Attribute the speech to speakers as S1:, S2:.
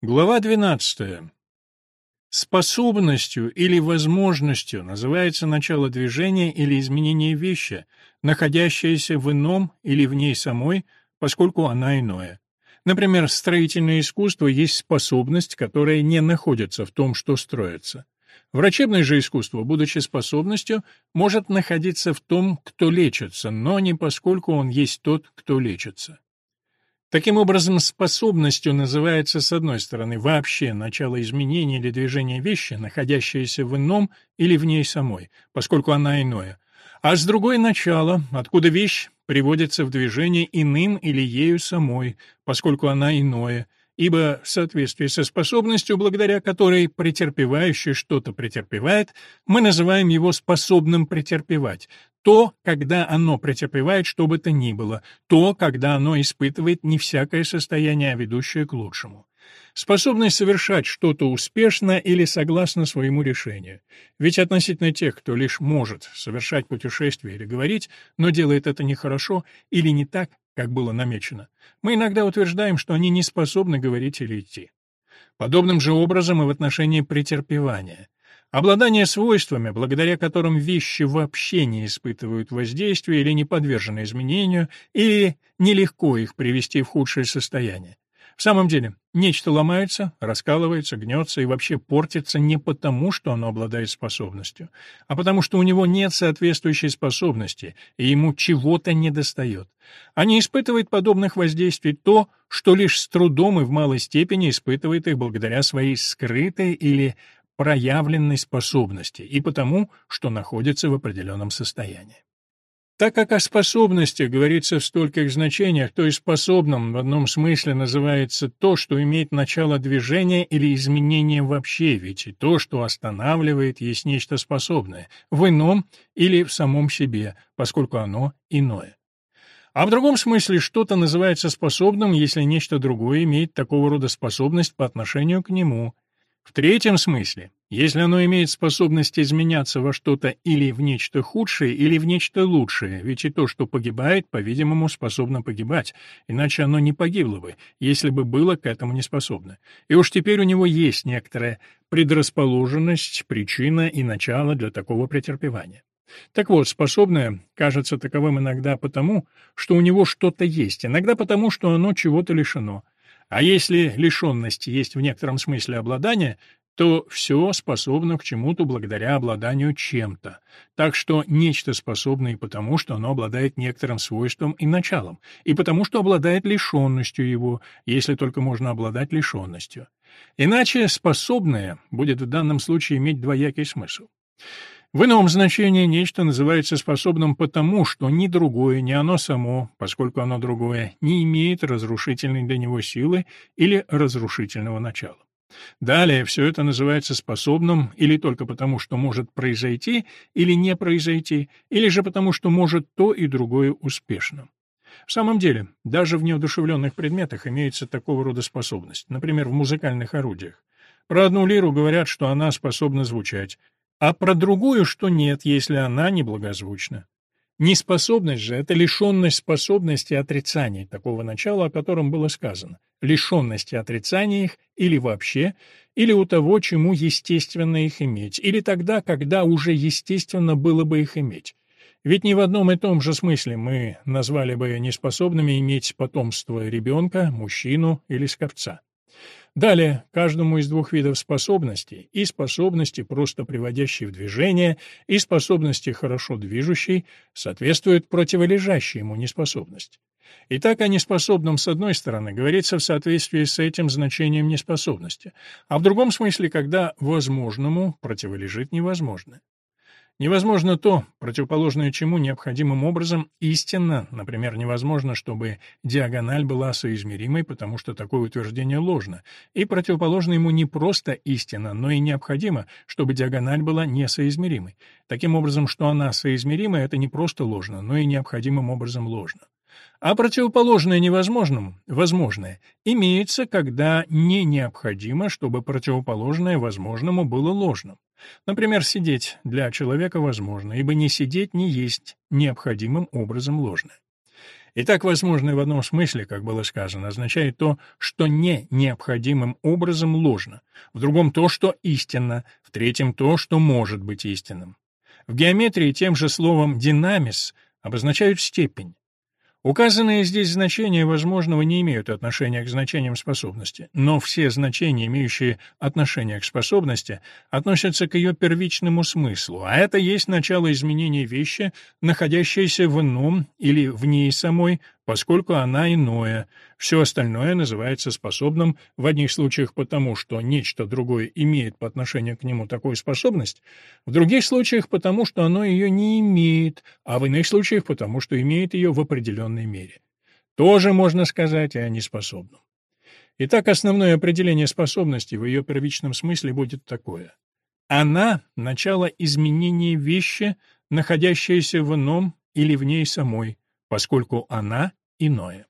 S1: Глава 12. Способностью или возможностью называется начало движения или изменения вещи, находящееся в ином или в ней самой, поскольку она иное. Например, строительное искусство есть способность, которая не находится в том, что строится. Врачебное же искусство, будучи способностью, может находиться в том, кто лечится, но не поскольку он есть тот, кто лечится. Таким образом, способностью называется, с одной стороны, вообще начало изменения или движения вещи, находящееся в ином или в ней самой, поскольку она иное, а с другой — начало, откуда вещь приводится в движение иным или ею самой, поскольку она иное, ибо в соответствии со способностью, благодаря которой претерпевающий что-то претерпевает, мы называем его способным претерпевать, то, когда оно претерпевает что бы то ни было, то, когда оно испытывает не всякое состояние, а ведущее к лучшему. Способность совершать что-то успешно или согласно своему решению. Ведь относительно тех, кто лишь может совершать путешествие или говорить, но делает это нехорошо или не так, как было намечено, мы иногда утверждаем, что они не способны говорить или идти. Подобным же образом и в отношении претерпевания. Обладание свойствами, благодаря которым вещи вообще не испытывают воздействия или не подвержены изменению, или нелегко их привести в худшее состояние. В самом деле, нечто ломается, раскалывается, гнется и вообще портится не потому, что оно обладает способностью, а потому что у него нет соответствующей способности, и ему чего-то недостает. А не испытывает подобных воздействий то, что лишь с трудом и в малой степени испытывает их благодаря своей скрытой или проявленной способности и потому, что находится в определенном состоянии. Так как о способности говорится в стольких значениях, то и способным в одном смысле называется то, что имеет начало движения или изменения вообще, ведь и то, что останавливает, есть нечто способное, в ином или в самом себе, поскольку оно иное. А в другом смысле что-то называется способным, если нечто другое имеет такого рода способность по отношению к нему – в третьем смысле, если оно имеет способность изменяться во что-то или в нечто худшее, или в нечто лучшее, ведь и то, что погибает, по-видимому, способно погибать, иначе оно не погибло бы, если бы было к этому не способно. И уж теперь у него есть некоторая предрасположенность, причина и начало для такого претерпевания. Так вот, способное кажется таковым иногда потому, что у него что-то есть, иногда потому, что оно чего-то лишено — а если лишенность есть в некотором смысле обладание, то все способно к чему-то благодаря обладанию чем-то. Так что нечто способно и потому, что оно обладает некоторым свойством и началом, и потому, что обладает лишенностью его, если только можно обладать лишенностью. Иначе способное будет в данном случае иметь двоякий смысл. В ином значении нечто называется способным потому, что ни другое, ни оно само, поскольку оно другое, не имеет разрушительной для него силы или разрушительного начала. Далее все это называется способным или только потому, что может произойти или не произойти, или же потому, что может то и другое успешно. В самом деле, даже в неодушевленных предметах имеется такого рода способность, например, в музыкальных орудиях. Про одну лиру говорят, что она способна звучать, а про другую, что нет, если она неблагозвучна. Неспособность же — это лишенность способности отрицания такого начала, о котором было сказано, лишенности отрицания их или вообще, или у того, чему естественно их иметь, или тогда, когда уже естественно было бы их иметь. Ведь ни в одном и том же смысле мы назвали бы неспособными иметь потомство ребенка, мужчину или скопца. Далее, каждому из двух видов способностей, и способности, просто приводящей в движение, и способности, хорошо движущей, соответствует противолежащей ему неспособность. Итак, о неспособном с одной стороны говорится в соответствии с этим значением неспособности, а в другом смысле, когда возможному противолежит невозможное. Невозможно то, противоположное чему необходимым образом истинно, например, невозможно, чтобы диагональ была соизмеримой, потому что такое утверждение ложно, и противоположно ему не просто истинно, но и необходимо, чтобы диагональ была несоизмеримой. Таким образом, что она соизмерима, это не просто ложно, но и необходимым образом ложно. А противоположное невозможному, возможное, имеется, когда не необходимо, чтобы противоположное возможному было ложным. Например, сидеть для человека возможно, ибо не сидеть не есть необходимым образом ложное. Итак, возможное в одном смысле, как было сказано, означает то, что не необходимым образом ложно, в другом то, что истинно, в третьем то, что может быть истинным. В геометрии тем же словом «динамис» обозначают степень. Указанные здесь значения возможного не имеют отношения к значениям способности, но все значения, имеющие отношение к способности, относятся к ее первичному смыслу, а это есть начало изменения вещи, находящейся в ином или в ней самой, поскольку она иное. Все остальное называется способным в одних случаях потому, что нечто другое имеет по отношению к нему такую способность, в других случаях потому, что оно ее не имеет, а в иных случаях потому, что имеет ее в определенной мере. Тоже можно сказать и о неспособном. Итак, основное определение способности в ее первичном смысле будет такое. Она — начало изменения вещи, находящейся в ином или в ней самой, поскольку она иное.